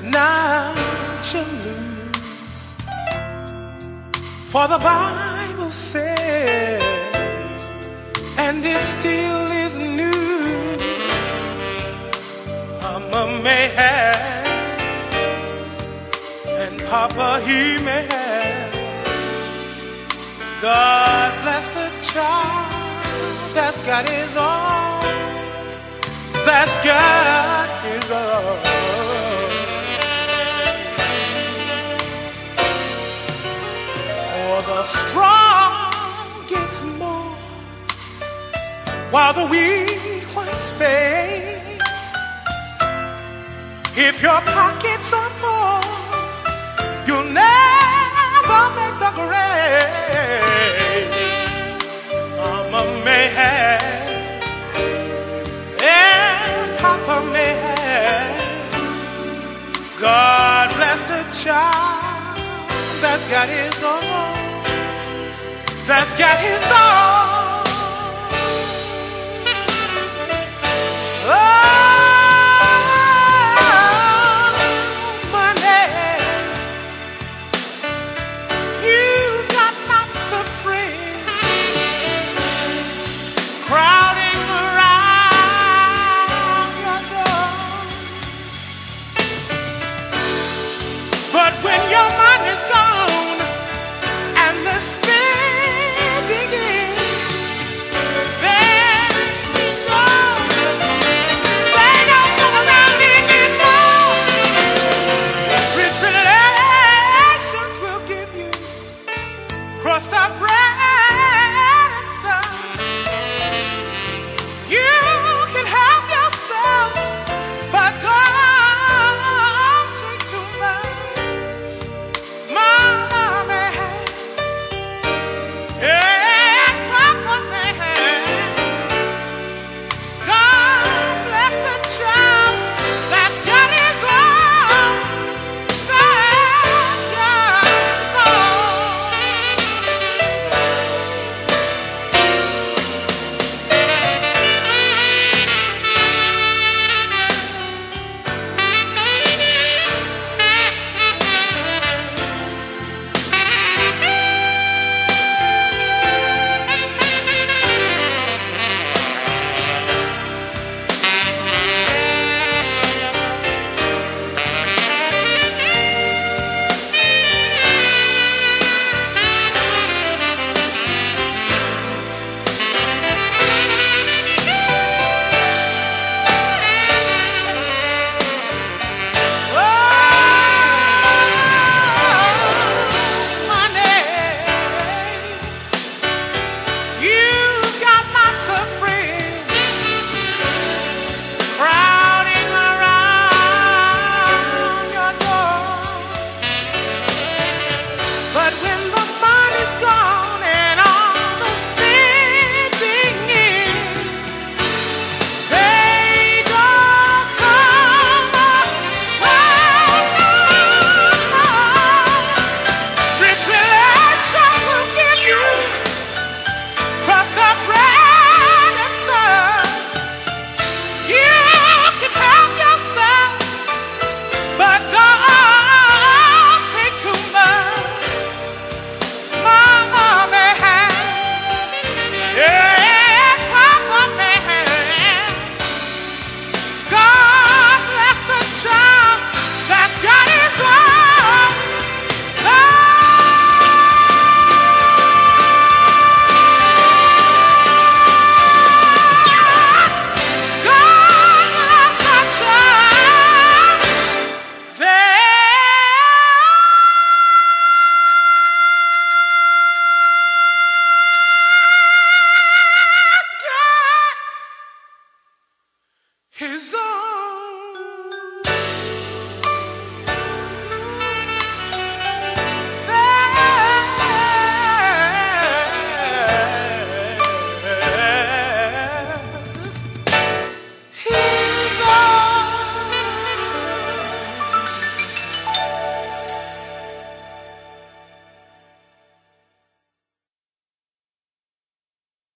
much you lose. For the Bible says, and it still is news. Mama may have, and Papa he may have. God bless the child that's got his own, that's got his own. While the weak ones fade. If your pockets are full, you'll never make the grade. Mama may have, and Papa may have. God bless the child that's got his own, that's got his own. When your mind is gone.